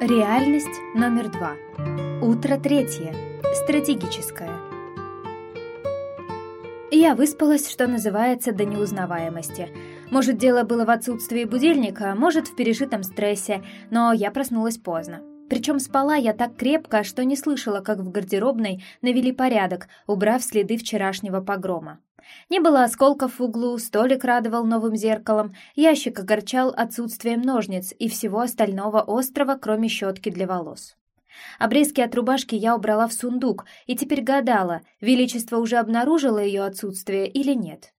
Реальность номер два. Утро третье. Стратегическое. Я выспалась, что называется, до неузнаваемости. Может, дело было в отсутствии будильника, может, в пережитом стрессе, но я проснулась поздно. Причем спала я так крепко, что не слышала, как в гардеробной навели порядок, убрав следы вчерашнего погрома. Не было осколков в углу, столик радовал новым зеркалом, ящик огорчал отсутствием ножниц и всего остального острова, кроме щетки для волос. Обрезки от рубашки я убрала в сундук и теперь гадала, Величество уже обнаружило ее отсутствие или нет.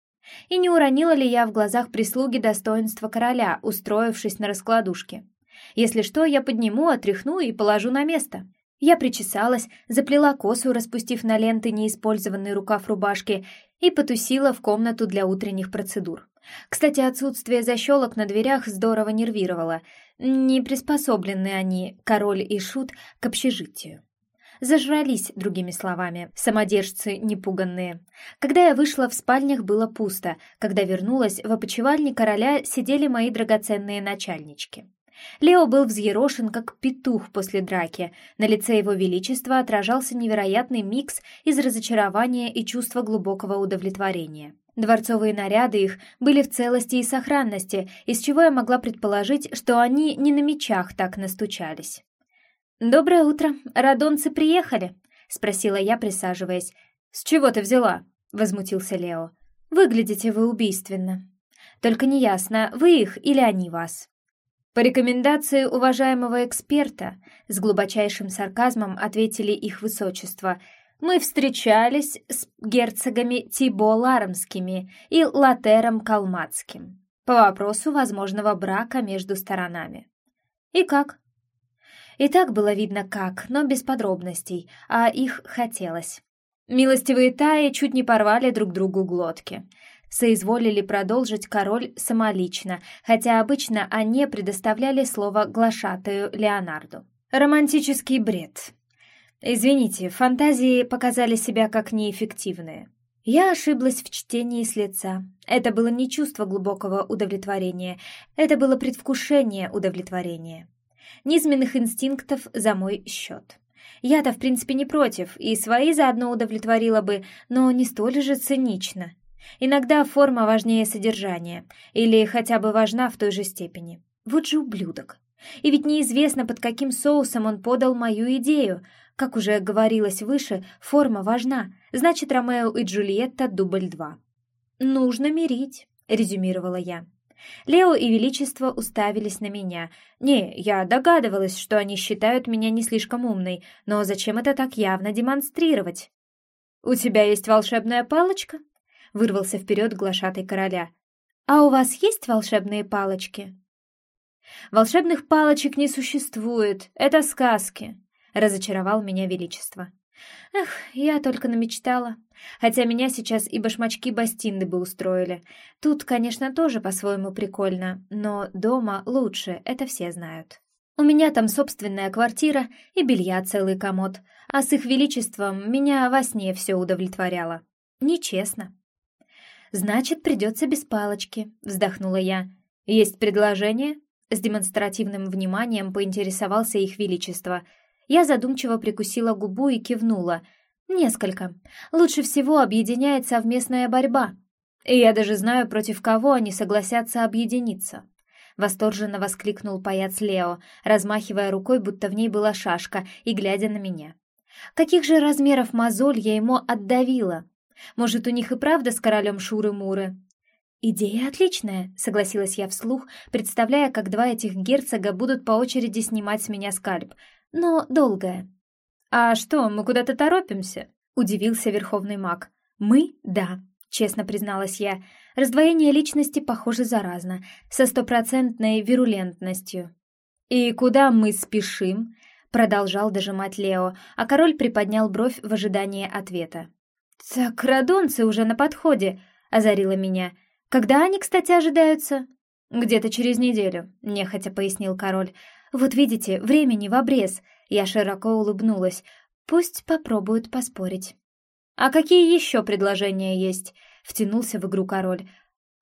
И не уронила ли я в глазах прислуги достоинства короля, устроившись на раскладушке. Если что, я подниму, отряхну и положу на место. Я причесалась, заплела косу, распустив на ленты неиспользованный рукав рубашки, и потусила в комнату для утренних процедур. Кстати, отсутствие защелок на дверях здорово нервировало. Не приспособлены они, король и шут, к общежитию. Зажрались, другими словами, самодержцы непуганные. Когда я вышла, в спальнях было пусто. Когда вернулась, в опочивальне короля сидели мои драгоценные начальнички. Лео был взъерошен, как петух после драки. На лице его величества отражался невероятный микс из разочарования и чувства глубокого удовлетворения. Дворцовые наряды их были в целости и сохранности, из чего я могла предположить, что они не на мечах так настучались. «Доброе утро. Радонцы приехали?» — спросила я, присаживаясь. «С чего ты взяла?» — возмутился Лео. «Выглядите вы убийственно. Только неясно, вы их или они вас». По рекомендации уважаемого эксперта, с глубочайшим сарказмом ответили их высочество, мы встречались с герцогами Тибо Ларомскими и Латером Калмацким по вопросу возможного брака между сторонами. И как? И так было видно как, но без подробностей, а их хотелось. Милостивые Таи чуть не порвали друг другу глотки соизволили продолжить король самолично, хотя обычно они предоставляли слово глашатаю Леонарду. Романтический бред. Извините, фантазии показали себя как неэффективные. Я ошиблась в чтении с лица. Это было не чувство глубокого удовлетворения, это было предвкушение удовлетворения. Низменных инстинктов за мой счет. Я-то, в принципе, не против, и свои заодно удовлетворила бы, но не столь же цинично. Иногда форма важнее содержания, или хотя бы важна в той же степени. Вот же ублюдок. И ведь неизвестно, под каким соусом он подал мою идею. Как уже говорилось выше, форма важна, значит, Ромео и Джульетта дубль два. «Нужно мирить», — резюмировала я. Лео и Величество уставились на меня. Не, я догадывалась, что они считают меня не слишком умной, но зачем это так явно демонстрировать? «У тебя есть волшебная палочка?» — вырвался вперед глашатай короля. «А у вас есть волшебные палочки?» «Волшебных палочек не существует, это сказки», — разочаровал меня Величество. «Эх, я только намечтала. Хотя меня сейчас и башмачки Бастинды бы устроили. Тут, конечно, тоже по-своему прикольно, но дома лучше, это все знают. У меня там собственная квартира и белья целый комод, а с их величеством меня во сне все удовлетворяло. Нечестно. «Значит, придется без палочки», — вздохнула я. «Есть предложение?» С демонстративным вниманием поинтересовался их величество. Я задумчиво прикусила губу и кивнула. «Несколько. Лучше всего объединяет совместная борьба. И я даже знаю, против кого они согласятся объединиться». Восторженно воскликнул паяц Лео, размахивая рукой, будто в ней была шашка, и глядя на меня. Каких же размеров мозоль я ему отдавила? Может, у них и правда с королем Шуры-Муры?» «Идея отличная», — согласилась я вслух, представляя, как два этих герцога будут по очереди снимать с меня скальп, но долгая. «А что, мы куда-то торопимся?» — удивился верховный маг. «Мы? Да», — честно призналась я. «Раздвоение личности, похоже, заразно, со стопроцентной вирулентностью». «И куда мы спешим?» — продолжал дожимать Лео, а король приподнял бровь в ожидании ответа. «Так радонцы уже на подходе», — озарила меня. «Когда они, кстати, ожидаются?» «Где-то через неделю», — нехотя пояснил король. «Вот видите, времени в обрез». Я широко улыбнулась. «Пусть попробуют поспорить». «А какие еще предложения есть?» — втянулся в игру король.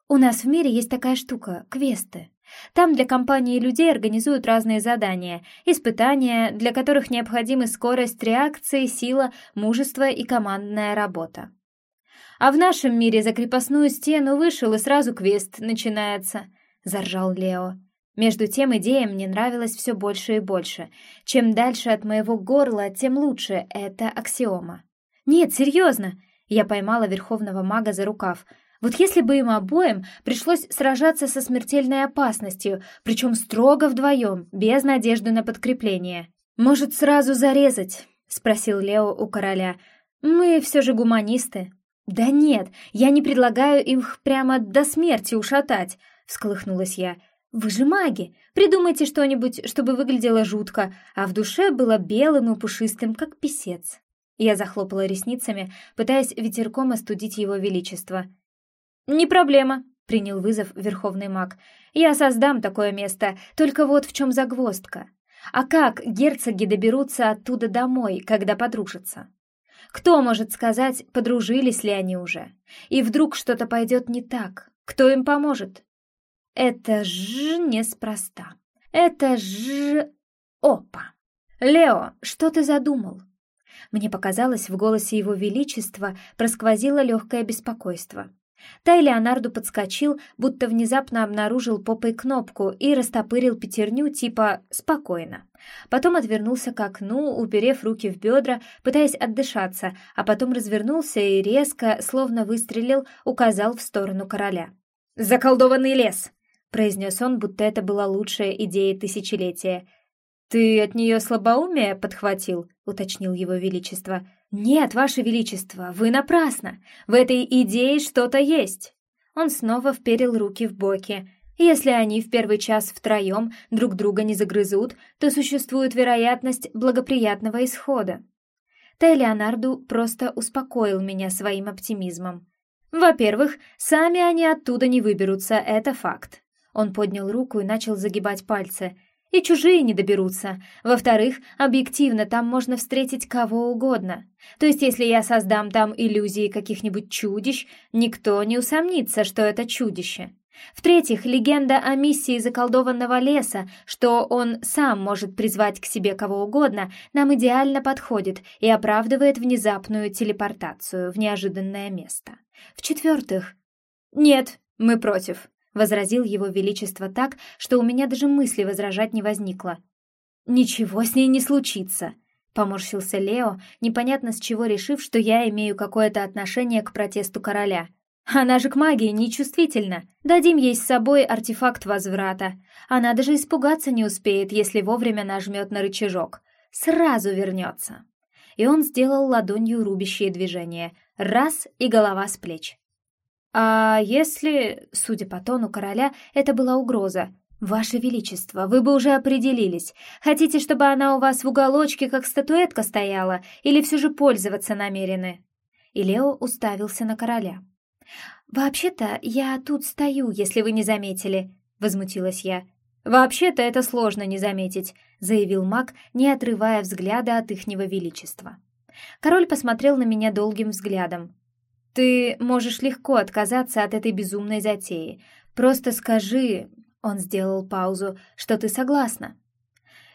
«У нас в мире есть такая штука — квесты. Там для компании людей организуют разные задания, испытания, для которых необходимы скорость реакции, сила, мужество и командная работа. А в нашем мире за крепостную стену вышел, и сразу квест начинается», — заржал Лео. Между тем идея мне нравилась все больше и больше. Чем дальше от моего горла, тем лучше, это аксиома. «Нет, серьезно!» Я поймала верховного мага за рукав. Вот если бы им обоим пришлось сражаться со смертельной опасностью, причем строго вдвоем, без надежды на подкрепление. «Может, сразу зарезать?» — спросил Лео у короля. «Мы все же гуманисты». «Да нет, я не предлагаю их прямо до смерти ушатать», — всколыхнулась я. «Вы же маги! Придумайте что-нибудь, чтобы выглядело жутко, а в душе было белым и пушистым, как писец». Я захлопала ресницами, пытаясь ветерком остудить его величество. «Не проблема», — принял вызов верховный маг. «Я создам такое место, только вот в чем загвоздка. А как герцоги доберутся оттуда домой, когда подружатся?» Кто может сказать, подружились ли они уже? И вдруг что-то пойдет не так? Кто им поможет? Это ж неспроста. Это ж... Опа! Лео, что ты задумал? Мне показалось, в голосе его величества просквозило легкое беспокойство. Тай Леонарду подскочил, будто внезапно обнаружил попой кнопку и растопырил пятерню типа «спокойно». Потом отвернулся к окну, уперев руки в бедра, пытаясь отдышаться, а потом развернулся и резко, словно выстрелил, указал в сторону короля. «Заколдованный лес!» — произнес он, будто это была лучшая идея тысячелетия. «Ты от нее слабоумие подхватил?» — уточнил его величество. «Нет, ваше величество, вы напрасно. В этой идее что-то есть». Он снова вперил руки в боки. Если они в первый час втроем друг друга не загрызут, то существует вероятность благоприятного исхода. Тай Леонарду просто успокоил меня своим оптимизмом. Во-первых, сами они оттуда не выберутся, это факт. Он поднял руку и начал загибать пальцы. И чужие не доберутся. Во-вторых, объективно там можно встретить кого угодно. То есть, если я создам там иллюзии каких-нибудь чудищ, никто не усомнится, что это чудище. В-третьих, легенда о миссии заколдованного леса, что он сам может призвать к себе кого угодно, нам идеально подходит и оправдывает внезапную телепортацию в неожиданное место. В-четвертых... Нет, мы против возразил его величество так, что у меня даже мысли возражать не возникло. «Ничего с ней не случится», — поморщился Лео, непонятно с чего решив, что я имею какое-то отношение к протесту короля. «Она же к магии нечувствительна. Дадим ей с собой артефакт возврата. Она даже испугаться не успеет, если вовремя нажмет на рычажок. Сразу вернется». И он сделал ладонью рубящее движение. Раз — и голова с плеч. «А если...» — судя по тону короля, это была угроза. «Ваше Величество, вы бы уже определились. Хотите, чтобы она у вас в уголочке, как статуэтка, стояла, или все же пользоваться намерены?» И Лео уставился на короля. «Вообще-то я тут стою, если вы не заметили», — возмутилась я. «Вообще-то это сложно не заметить», — заявил маг, не отрывая взгляда от ихнего величества. Король посмотрел на меня долгим взглядом. Ты можешь легко отказаться от этой безумной затеи. Просто скажи, он сделал паузу, что ты согласна.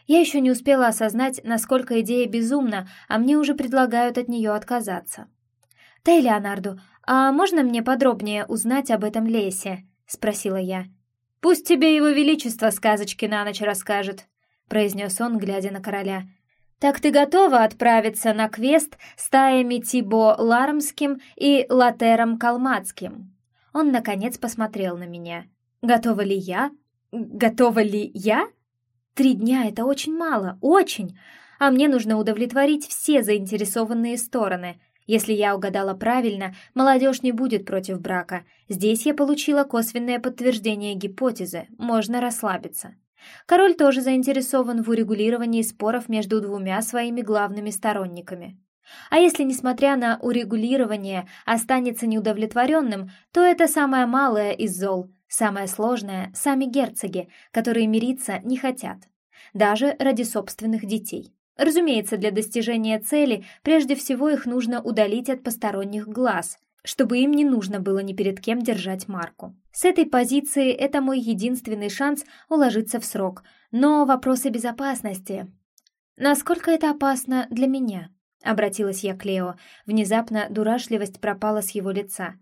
Я еще не успела осознать, насколько идея безумна, а мне уже предлагают от нее отказаться. «Тай, Леонарду, а можно мне подробнее узнать об этом лесе?» — спросила я. «Пусть тебе его величество сказочки на ночь расскажет», — произнес он, глядя на короля. «Так ты готова отправиться на квест стаями Тибо Лармским и Латером Калмацким?» Он, наконец, посмотрел на меня. «Готова ли я? Готова ли я? Три дня — это очень мало, очень! А мне нужно удовлетворить все заинтересованные стороны. Если я угадала правильно, молодежь не будет против брака. Здесь я получила косвенное подтверждение гипотезы, можно расслабиться. Король тоже заинтересован в урегулировании споров между двумя своими главными сторонниками. А если, несмотря на урегулирование, останется неудовлетворенным, то это самое малое из зол, самое сложное — сами герцоги, которые мириться не хотят, даже ради собственных детей. Разумеется, для достижения цели прежде всего их нужно удалить от посторонних глаз, чтобы им не нужно было ни перед кем держать марку. С этой позиции это мой единственный шанс уложиться в срок, но вопросы безопасности... Насколько это опасно для меня? Обратилась я к Лео. Внезапно дурашливость пропала с его лица.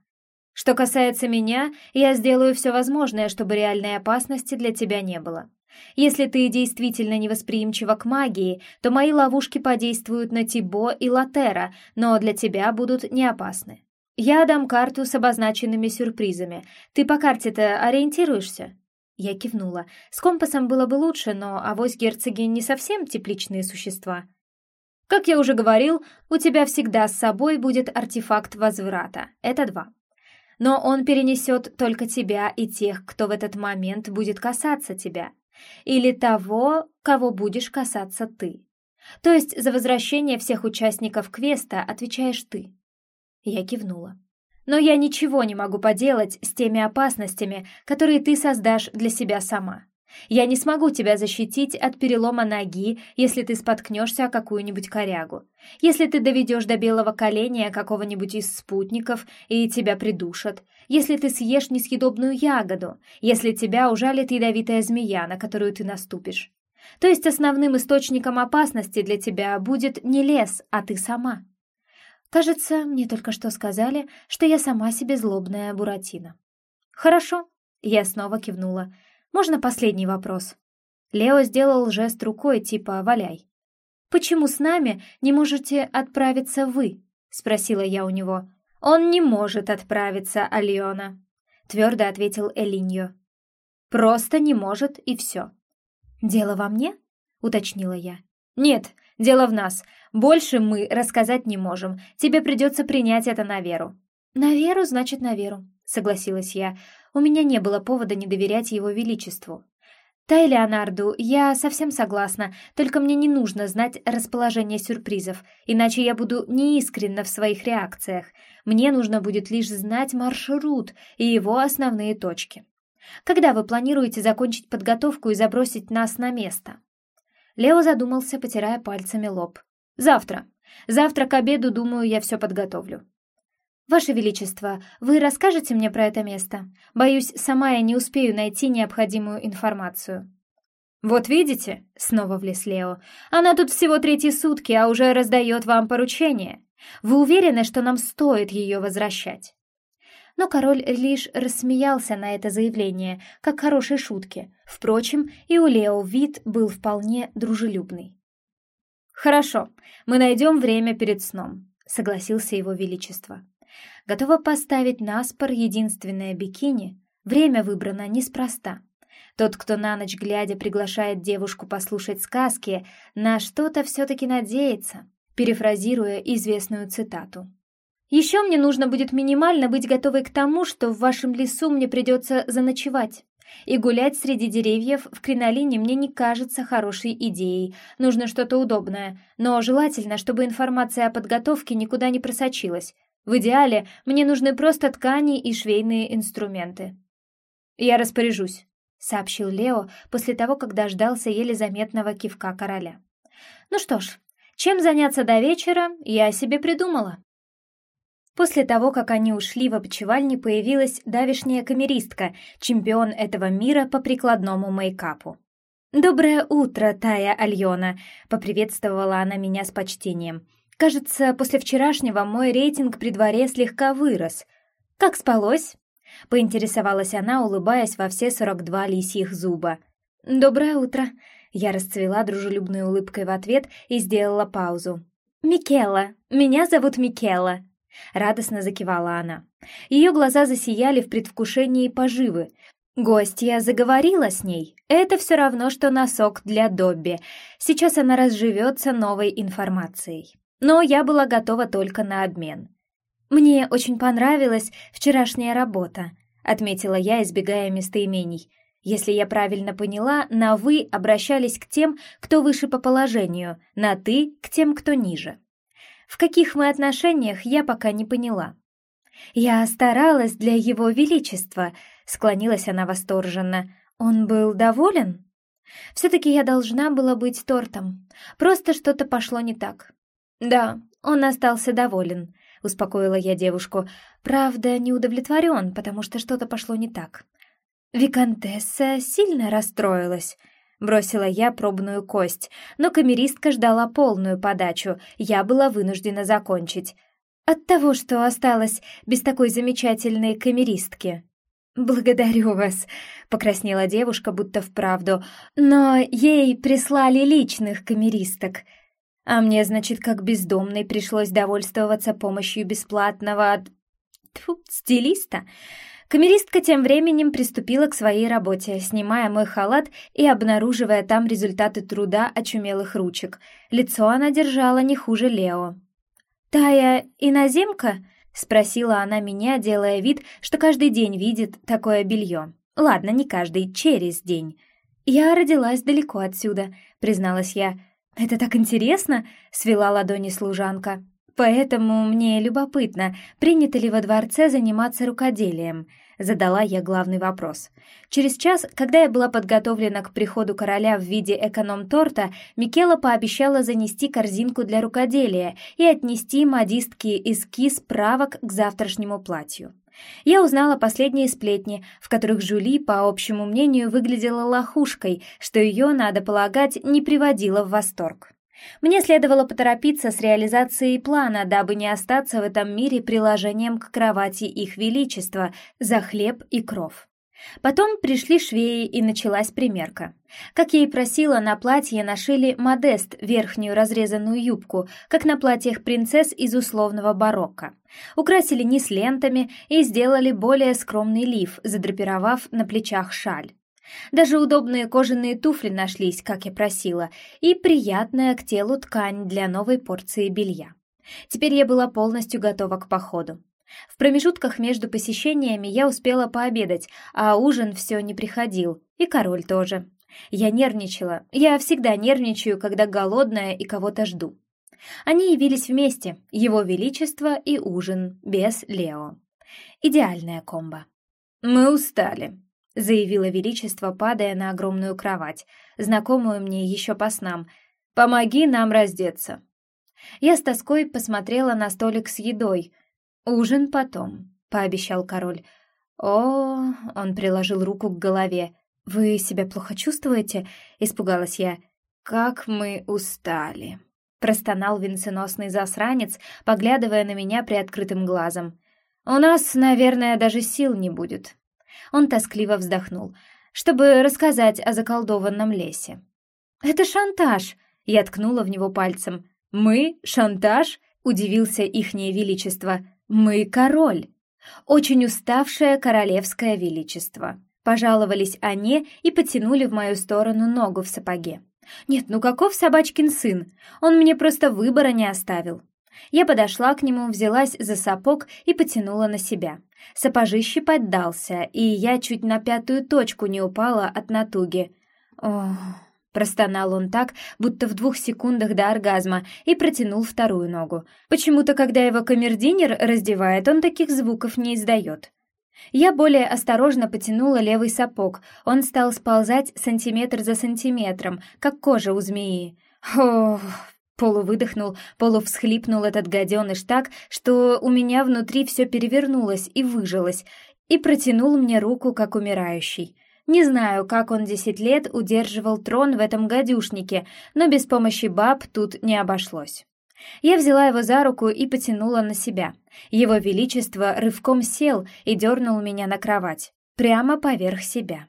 Что касается меня, я сделаю все возможное, чтобы реальной опасности для тебя не было. Если ты действительно невосприимчива к магии, то мои ловушки подействуют на Тибо и Латера, но для тебя будут не опасны. Я дам карту с обозначенными сюрпризами. Ты по карте-то ориентируешься?» Я кивнула. С компасом было бы лучше, но авось герцоги не совсем тепличные существа. «Как я уже говорил, у тебя всегда с собой будет артефакт возврата. Это два. Но он перенесет только тебя и тех, кто в этот момент будет касаться тебя или того, кого будешь касаться ты. То есть за возвращение всех участников квеста отвечаешь ты. Я кивнула. Но я ничего не могу поделать с теми опасностями, которые ты создашь для себя сама. Я не смогу тебя защитить от перелома ноги, если ты споткнешься о какую-нибудь корягу. Если ты доведешь до белого коленя какого-нибудь из спутников и тебя придушат. Если ты съешь несъедобную ягоду. Если тебя ужалит ядовитая змея, на которую ты наступишь. То есть основным источником опасности для тебя будет не лес, а ты сама. Кажется, мне только что сказали, что я сама себе злобная Буратино. Хорошо, я снова кивнула. Можно последний вопрос?» Лео сделал жест рукой, типа «валяй». «Почему с нами не можете отправиться вы?» — спросила я у него. «Он не может отправиться, Альона», — твердо ответил Элиньо. «Просто не может, и все». «Дело во мне?» — уточнила я. «Нет, дело в нас. Больше мы рассказать не можем. Тебе придется принять это на веру». «На веру, значит, на веру», — согласилась я. У меня не было повода не доверять его величеству. «Тай Леонарду, я совсем согласна, только мне не нужно знать расположение сюрпризов, иначе я буду неискренна в своих реакциях. Мне нужно будет лишь знать маршрут и его основные точки. Когда вы планируете закончить подготовку и забросить нас на место?» Лео задумался, потирая пальцами лоб. «Завтра. Завтра к обеду, думаю, я все подготовлю. «Ваше Величество, вы расскажете мне про это место? Боюсь, сама я не успею найти необходимую информацию». «Вот видите?» — снова влез Лео. «Она тут всего третьи сутки, а уже раздает вам поручение. Вы уверены, что нам стоит ее возвращать?» Но король лишь рассмеялся на это заявление, как хорошей шутки. Впрочем, и у Лео вид был вполне дружелюбный. «Хорошо, мы найдем время перед сном», — согласился его величество готова поставить на спор единственное бикини, время выбрано неспроста. Тот, кто на ночь глядя приглашает девушку послушать сказки, на что-то все-таки надеется, перефразируя известную цитату. «Еще мне нужно будет минимально быть готовой к тому, что в вашем лесу мне придется заночевать. И гулять среди деревьев в кринолине мне не кажется хорошей идеей. Нужно что-то удобное, но желательно, чтобы информация о подготовке никуда не просочилась. В идеале мне нужны просто ткани и швейные инструменты. «Я распоряжусь», — сообщил Лео после того, как дождался еле заметного кивка короля. «Ну что ж, чем заняться до вечера, я себе придумала». После того, как они ушли в опочивальне, появилась давишняя камеристка, чемпион этого мира по прикладному мейкапу. «Доброе утро, Тая Альона!» — поприветствовала она меня с почтением — Кажется, после вчерашнего мой рейтинг при дворе слегка вырос. Как спалось?» — поинтересовалась она, улыбаясь во все сорок два лисьих зуба. «Доброе утро!» Я расцвела дружелюбной улыбкой в ответ и сделала паузу. «Микела! Меня зовут Микела!» Радостно закивала она. Ее глаза засияли в предвкушении поживы. Гостья заговорила с ней. Это все равно, что носок для Добби. Сейчас она разживется новой информацией но я была готова только на обмен. «Мне очень понравилась вчерашняя работа», — отметила я, избегая местоимений. Если я правильно поняла, на «вы» обращались к тем, кто выше по положению, на «ты» — к тем, кто ниже. В каких мы отношениях, я пока не поняла. «Я старалась для его величества», — склонилась она восторженно. «Он был доволен?» «Все-таки я должна была быть тортом. Просто что-то пошло не так. «Да, он остался доволен», — успокоила я девушку. «Правда, не удовлетворен, потому что что-то пошло не так». «Викантесса сильно расстроилась», — бросила я пробную кость, но камеристка ждала полную подачу, я была вынуждена закончить. «От того, что осталась без такой замечательной камеристки». «Благодарю вас», — покраснела девушка, будто вправду, «но ей прислали личных камеристок». А мне, значит, как бездомной пришлось довольствоваться помощью бесплатного. Тьфу, стилиста. Камеристка тем временем приступила к своей работе, снимая мой халат и обнаруживая там результаты труда очумелых ручек. Лицо она держала не хуже Лео. «Тая иноземка?» — спросила она меня, делая вид, что каждый день видит такое белье. «Ладно, не каждый, через день». «Я родилась далеко отсюда», — призналась я. «Это так интересно!» — свела ладони служанка. «Поэтому мне любопытно, принято ли во дворце заниматься рукоделием?» Задала я главный вопрос. Через час, когда я была подготовлена к приходу короля в виде эконом-торта, Микела пообещала занести корзинку для рукоделия и отнести модистке эскиз правок к завтрашнему платью. Я узнала последние сплетни, в которых Жули, по общему мнению, выглядела лохушкой, что ее, надо полагать, не приводило в восторг. Мне следовало поторопиться с реализацией плана, дабы не остаться в этом мире приложением к кровати их величества за хлеб и кров. Потом пришли швеи, и началась примерка. Как я и просила, на платье нашили модест, верхнюю разрезанную юбку, как на платьях принцесс из условного барокко. Украсили низ лентами и сделали более скромный лиф, задрапировав на плечах шаль. Даже удобные кожаные туфли нашлись, как я просила, и приятная к телу ткань для новой порции белья. Теперь я была полностью готова к походу. В промежутках между посещениями я успела пообедать, а ужин все не приходил, и король тоже. Я нервничала. Я всегда нервничаю, когда голодная и кого-то жду. Они явились вместе, его величество и ужин, без Лео. Идеальная комба. «Мы устали», — заявила Величество, падая на огромную кровать, знакомую мне еще по снам. «Помоги нам раздеться». Я с тоской посмотрела на столик с едой. «Ужин потом», — пообещал король. «О...» — он приложил руку к голове. «Вы себя плохо чувствуете?» — испугалась я. «Как мы устали!» — простонал венценосный засранец, поглядывая на меня приоткрытым глазом. «У нас, наверное, даже сил не будет. Он тоскливо вздохнул, чтобы рассказать о заколдованном лесе. «Это шантаж!» — я ткнула в него пальцем. «Мы? Шантаж?» — удивился ихнее величество. «Мы король!» «Очень уставшее королевское величество!» Пожаловались они и потянули в мою сторону ногу в сапоге. «Нет, ну каков собачкин сын? Он мне просто выбора не оставил!» Я подошла к нему, взялась за сапог и потянула на себя. Сапожище поддался, и я чуть на пятую точку не упала от натуги. Ох... Простонал он так, будто в двух секундах до оргазма, и протянул вторую ногу. Почему-то, когда его камердинер раздевает, он таких звуков не издает. Я более осторожно потянула левый сапог. Он стал сползать сантиметр за сантиметром, как кожа у змеи. Ох, Полувыдохнул, полувсхлипнул этот гаденыш так, что у меня внутри все перевернулось и выжилось, и протянул мне руку, как умирающий. Не знаю, как он десять лет удерживал трон в этом гадюшнике, но без помощи баб тут не обошлось. Я взяла его за руку и потянула на себя. Его Величество рывком сел и дернул меня на кровать, прямо поверх себя.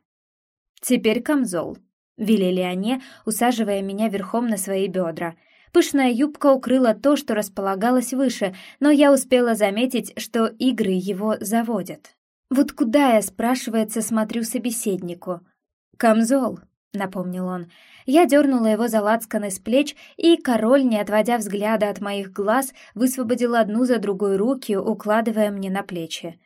«Теперь камзол», — велели они, усаживая меня верхом на свои бедра — Пышная юбка укрыла то, что располагалось выше, но я успела заметить, что игры его заводят. Вот куда я, спрашивается, смотрю собеседнику? «Камзол», — напомнил он. Я дернула его за лацканы с плеч, и король, не отводя взгляда от моих глаз, высвободил одну за другой руки, укладывая мне на плечи.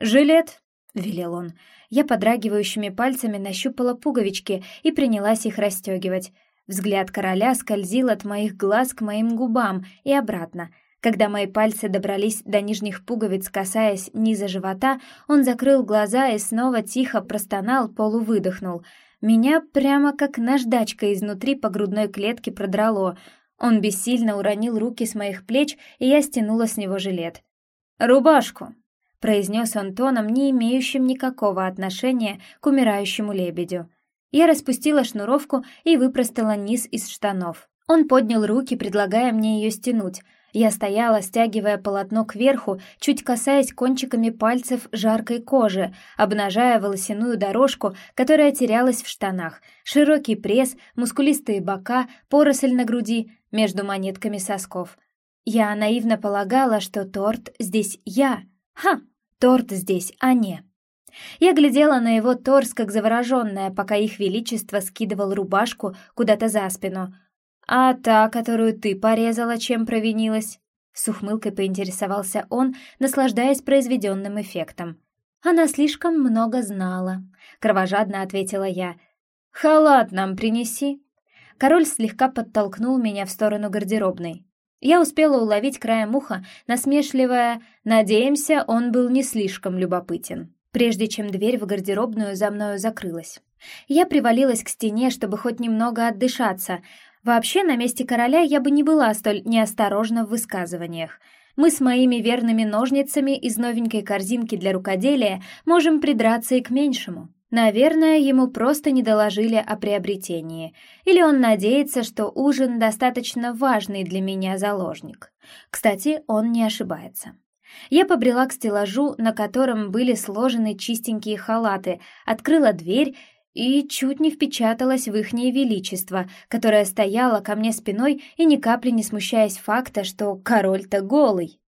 «Жилет», — велел он. Я подрагивающими пальцами нащупала пуговички и принялась их расстегивать. Взгляд короля скользил от моих глаз к моим губам и обратно. Когда мои пальцы добрались до нижних пуговиц, касаясь низа живота, он закрыл глаза и снова тихо простонал, полувыдохнул. Меня прямо как наждачка изнутри по грудной клетке продрало. Он бессильно уронил руки с моих плеч, и я стянула с него жилет. «Рубашку!» — произнес он тоном, не имеющим никакого отношения к умирающему лебедю. Я распустила шнуровку и выпростала низ из штанов. Он поднял руки, предлагая мне ее стянуть. Я стояла, стягивая полотно кверху, чуть касаясь кончиками пальцев жаркой кожи, обнажая волосяную дорожку, которая терялась в штанах, широкий пресс, мускулистые бока, поросль на груди, между монетками сосков. Я наивно полагала, что торт здесь я. Ха! Торт здесь, а не. Я глядела на его торс, как завороженная, пока их величество скидывал рубашку куда-то за спину. «А та, которую ты порезала, чем провинилась?» С ухмылкой поинтересовался он, наслаждаясь произведенным эффектом. «Она слишком много знала», — кровожадно ответила я. «Халат нам принеси». Король слегка подтолкнул меня в сторону гардеробной. Я успела уловить краем уха насмешливое «Надеемся, он был не слишком любопытен», прежде чем дверь в гардеробную за мною закрылась. Я привалилась к стене, чтобы хоть немного отдышаться. Вообще, на месте короля я бы не была столь неосторожна в высказываниях. Мы с моими верными ножницами из новенькой корзинки для рукоделия можем придраться и к меньшему. Наверное, ему просто не доложили о приобретении. Или он надеется, что ужин достаточно важный для меня заложник. Кстати, он не ошибается. Я побрела к стеллажу, на котором были сложены чистенькие халаты, открыла дверь и чуть не впечаталась в ихнее величество, которое стояло ко мне спиной и ни капли не смущаясь факта, что король-то голый.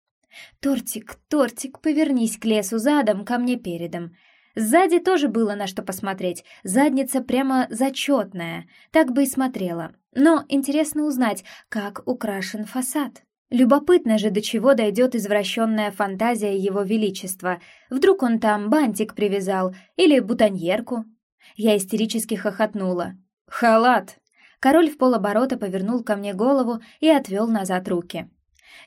«Тортик, тортик, повернись к лесу задом, ко мне передом», Сзади тоже было на что посмотреть. Задница прямо зачетная. Так бы и смотрела. Но интересно узнать, как украшен фасад. Любопытно же, до чего дойдет извращенная фантазия его величества. Вдруг он там бантик привязал или бутоньерку. Я истерически хохотнула. «Халат!» Король в полоборота повернул ко мне голову и отвел назад руки.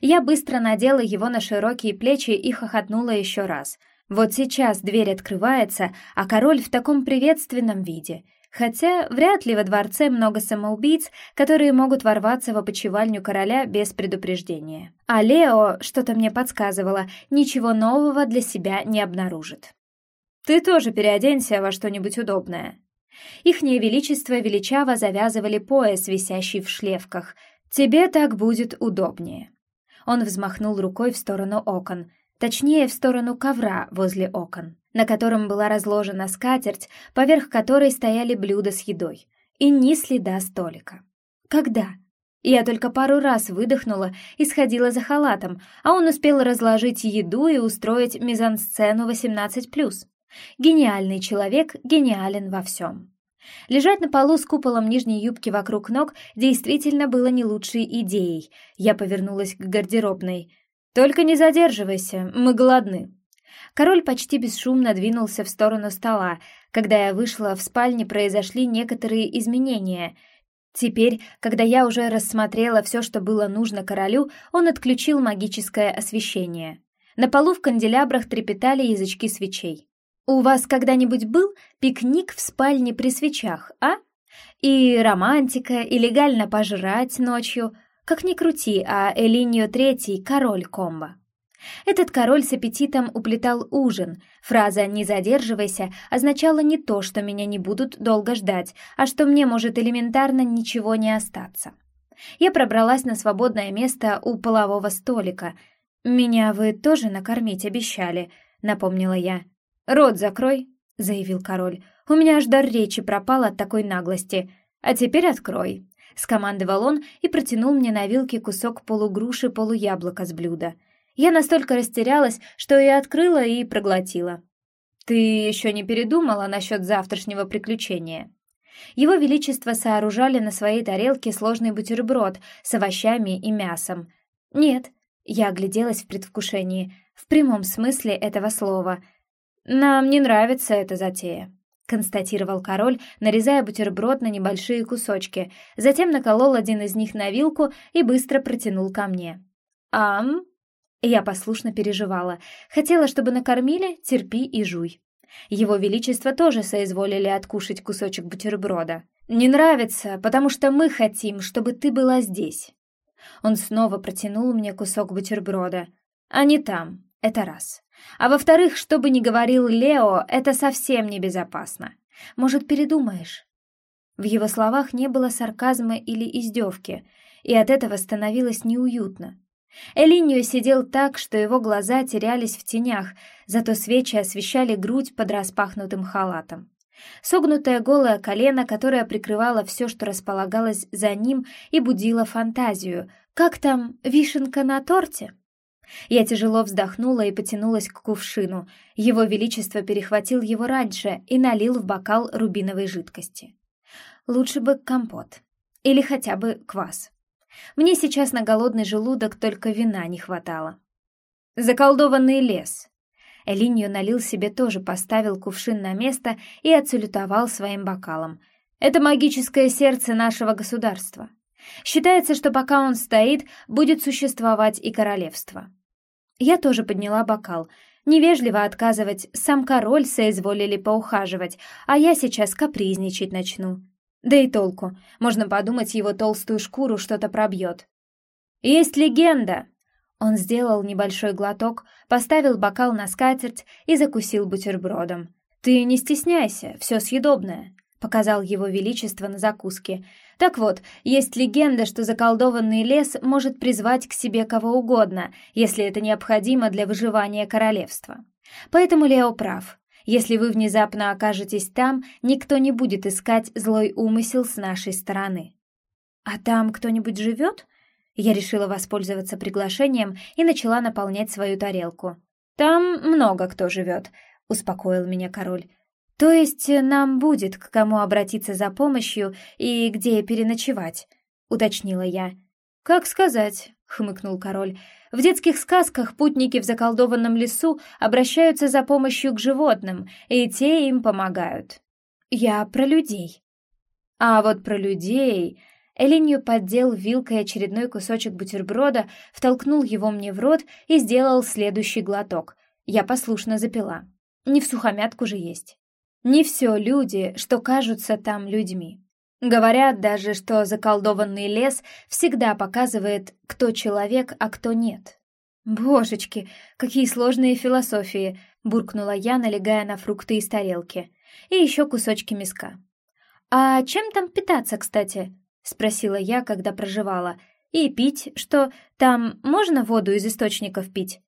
Я быстро надела его на широкие плечи и хохотнула еще раз — вот сейчас дверь открывается, а король в таком приветственном виде. Хотя вряд ли во дворце много самоубийц, которые могут ворваться в опочивальню короля без предупреждения. А Лео, что-то мне подсказывало, ничего нового для себя не обнаружит. «Ты тоже переоденься во что-нибудь удобное». Ихнее величество величаво завязывали пояс, висящий в шлевках. «Тебе так будет удобнее». Он взмахнул рукой в сторону окон точнее в сторону ковра возле окон, на котором была разложена скатерть, поверх которой стояли блюда с едой, и ни следа столика. Когда? Я только пару раз выдохнула и сходила за халатом, а он успел разложить еду и устроить мизансцену 18+. Гениальный человек гениален во всем. Лежать на полу с куполом нижней юбки вокруг ног действительно было не лучшей идеей. Я повернулась к гардеробной. «Только не задерживайся, мы голодны». Король почти бесшумно двинулся в сторону стола. Когда я вышла, в спальне произошли некоторые изменения. Теперь, когда я уже рассмотрела все, что было нужно королю, он отключил магическое освещение. На полу в канделябрах трепетали язычки свечей. «У вас когда-нибудь был пикник в спальне при свечах, а? И романтика, и легально пожрать ночью — как ни крути, а Элиньо Третий — король комбо. Этот король с аппетитом уплетал ужин. Фраза «не задерживайся» означала не то, что меня не будут долго ждать, а что мне может элементарно ничего не остаться. Я пробралась на свободное место у полового столика. «Меня вы тоже накормить обещали», — напомнила я. «Рот закрой», — заявил король. «У меня аж дар речи пропал от такой наглости. А теперь открой». — скомандовал он и протянул мне на вилке кусок полугруши полуяблока с блюда. Я настолько растерялась, что и открыла, и проглотила. «Ты еще не передумала насчет завтрашнего приключения?» Его Величество сооружали на своей тарелке сложный бутерброд с овощами и мясом. «Нет», — я огляделась в предвкушении, в прямом смысле этого слова. «Нам не нравится эта затея» констатировал король, нарезая бутерброд на небольшие кусочки, затем наколол один из них на вилку и быстро протянул ко мне. «Ам?» Я послушно переживала. Хотела, чтобы накормили, терпи и жуй. Его Величество тоже соизволили откушать кусочек бутерброда. «Не нравится, потому что мы хотим, чтобы ты была здесь». Он снова протянул мне кусок бутерброда. «Они там, это раз. А во-вторых, что бы ни говорил Лео, это совсем небезопасно. Может, передумаешь?» В его словах не было сарказма или издевки, и от этого становилось неуютно. Элиньо сидел так, что его глаза терялись в тенях, зато свечи освещали грудь под распахнутым халатом. Согнутое голое колено, которое прикрывало все, что располагалось за ним, и будило фантазию. Как там, вишенка на торте? Я тяжело вздохнула и потянулась к кувшину. Его Величество перехватил его раньше и налил в бокал рубиновой жидкости. Лучше бы компот. Или хотя бы квас. Мне сейчас на голодный желудок только вина не хватало. Заколдованный лес. Элинью налил себе тоже, поставил кувшин на место и отсалютовал своим бокалом. Это магическое сердце нашего государства. Считается, что пока он стоит, будет существовать и королевство. Я тоже подняла бокал. Невежливо отказывать, сам король соизволили поухаживать, а я сейчас капризничать начну. Да и толку. Можно подумать, его толстую шкуру что-то пробьет. «Есть легенда!» Он сделал небольшой глоток, поставил бокал на скатерть и закусил бутербродом. «Ты не стесняйся, все съедобное», — показал его величество на закуске. «Так вот, есть легенда, что заколдованный лес может призвать к себе кого угодно, если это необходимо для выживания королевства. Поэтому Лео прав. Если вы внезапно окажетесь там, никто не будет искать злой умысел с нашей стороны. А там кто-нибудь живет? Я решила воспользоваться приглашением и начала наполнять свою тарелку. Там много кто живет, успокоил меня король. То есть нам будет к кому обратиться за помощью и где переночевать, уточнила я. Как сказать, хмыкнул король. В детских сказках путники в заколдованном лесу обращаются за помощью к животным, и те им помогают. Я про людей. А вот про людей... Элинью поддел вилкой очередной кусочек бутерброда, втолкнул его мне в рот и сделал следующий глоток. Я послушно запила. Не в сухомятку же есть. Не все люди, что кажутся там людьми. Говорят даже, что заколдованный лес всегда показывает, кто человек, а кто нет. «Божечки, какие сложные философии!» — буркнула я, налегая на фрукты из тарелки. И еще кусочки миска. «А чем там питаться, кстати?» — спросила я, когда проживала. «И пить, что там можно воду из источников пить?»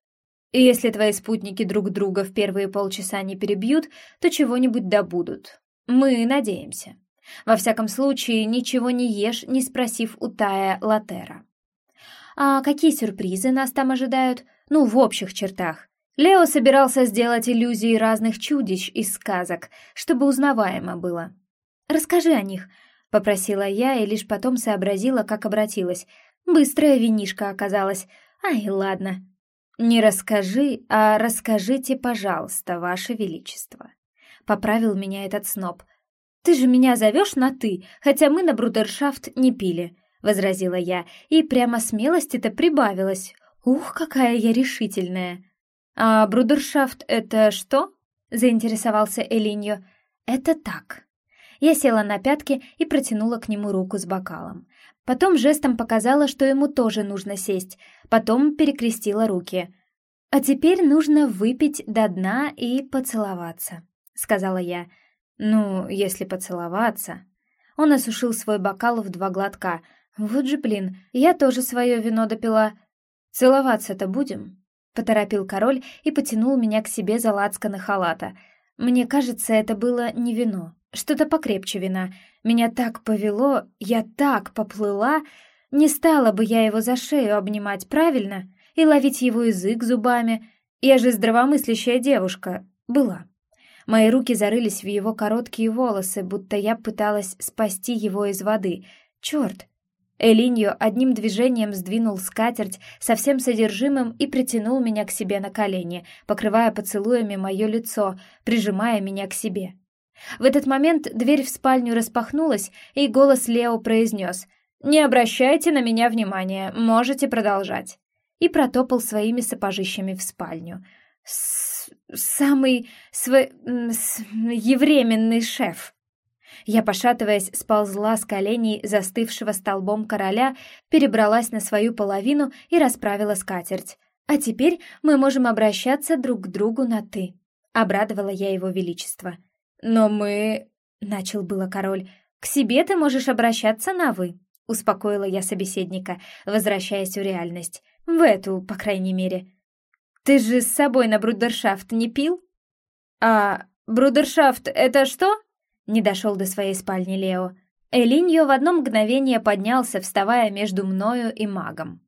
И если твои спутники друг друга в первые полчаса не перебьют, то чего-нибудь добудут. Мы надеемся. Во всяком случае, ничего не ешь, не спросив у Тая Латера. А какие сюрпризы нас там ожидают? Ну, в общих чертах. Лео собирался сделать иллюзии разных чудищ из сказок, чтобы узнаваемо было. «Расскажи о них», — попросила я и лишь потом сообразила, как обратилась. Быстрая винишка оказалась. Ай, ладно. «Не расскажи, а расскажите, пожалуйста, ваше величество», — поправил меня этот сноб. «Ты же меня зовешь на «ты», хотя мы на брудершафт не пили», — возразила я, и прямо смелости-то прибавилась. «Ух, какая я решительная!» «А брудершафт — это что?» — заинтересовался Элиньо. «Это так». Я села на пятки и протянула к нему руку с бокалом. Потом жестом показала, что ему тоже нужно сесть, потом перекрестила руки. «А теперь нужно выпить до дна и поцеловаться», — сказала я. Ну, если поцеловаться. Он осушил свой бокал в два глотка. Вот же, блин, я тоже свое вино допила. Целоваться-то будем? Поторопил король и потянул меня к себе за лацканы халата. Мне кажется, это было не вино, что-то покрепче вина. Меня так повело, я так поплыла. Не стала бы я его за шею обнимать, правильно? И ловить его язык зубами. Я же здравомыслящая девушка. Была. Мои руки зарылись в его короткие волосы, будто я пыталась спасти его из воды. Черт! Элиньо одним движением сдвинул скатерть со всем содержимым и притянул меня к себе на колени, покрывая поцелуями мое лицо, прижимая меня к себе. В этот момент дверь в спальню распахнулась, и голос Лео произнес «Не обращайте на меня внимания, можете продолжать». И протопал своими сапожищами в спальню. «С самый св... с... евременный шеф. Я, пошатываясь, сползла с коленей застывшего столбом короля, перебралась на свою половину и расправила скатерть. «А теперь мы можем обращаться друг к другу на «ты», — обрадовала я его величество. «Но мы...» — начал было король. «К себе ты можешь обращаться на «вы», — успокоила я собеседника, возвращаясь в реальность. В эту, по крайней мере. «Ты же с собой на брудершафт не пил?» «А брудершафт — это что?» Не дошел до своей спальни Лео. Элиньо в одно мгновение поднялся, вставая между мною и магом.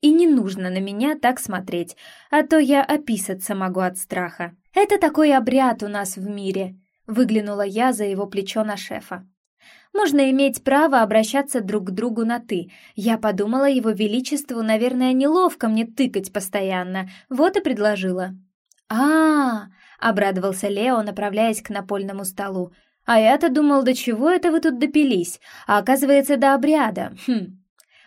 И не нужно на меня так смотреть, а то я описаться могу от страха. Это такой обряд у нас в мире. Выглянула я за его плечо на шефа. Можно иметь право обращаться друг к другу на «ты». Я подумала, его величеству, наверное, неловко мне тыкать постоянно, вот и предложила. а, -а, -а обрадовался Лео, направляясь к напольному столу. А я-то думал, до чего это вы тут допились, а оказывается, до обряда. Хм.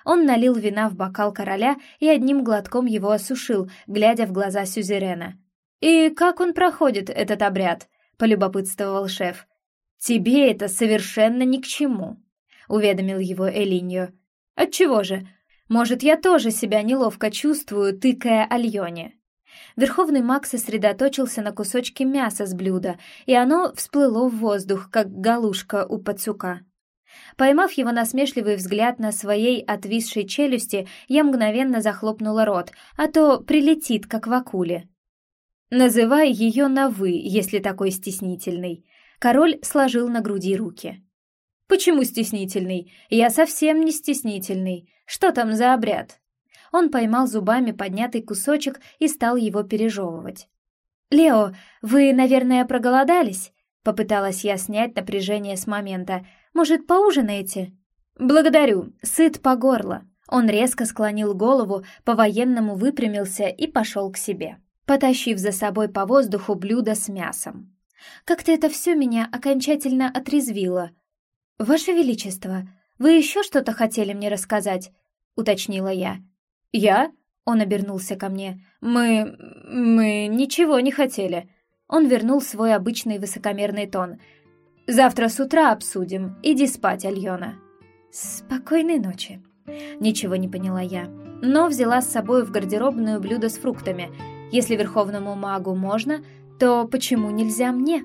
Он налил вина в бокал короля и одним глотком его осушил, глядя в глаза сюзерена. «И как он проходит, этот обряд?» — полюбопытствовал шеф. «Тебе это совершенно ни к чему», — уведомил его Элиньо. «Отчего же? Может, я тоже себя неловко чувствую, тыкая Альоне?» Верховный маг сосредоточился на кусочке мяса с блюда, и оно всплыло в воздух, как галушка у пацука. Поймав его насмешливый взгляд на своей отвисшей челюсти, я мгновенно захлопнула рот, а то прилетит, как в акуле. «Называй ее на «вы», если такой стеснительный». Король сложил на груди руки. «Почему стеснительный? Я совсем не стеснительный. Что там за обряд?» Он поймал зубами поднятый кусочек и стал его пережевывать. «Лео, вы, наверное, проголодались?» Попыталась я снять напряжение с момента. «Может, поужинаете?» «Благодарю, сыт по горло». Он резко склонил голову, по-военному выпрямился и пошел к себе, потащив за собой по воздуху блюдо с мясом. Как-то это все меня окончательно отрезвило. «Ваше Величество, вы еще что-то хотели мне рассказать?» — уточнила я. «Я?» — он обернулся ко мне. «Мы... мы ничего не хотели». Он вернул свой обычный высокомерный тон. «Завтра с утра обсудим. Иди спать, Альона». «Спокойной ночи». Ничего не поняла я, но взяла с собой в гардеробную блюдо с фруктами. Если верховному магу можно, то почему нельзя мне?»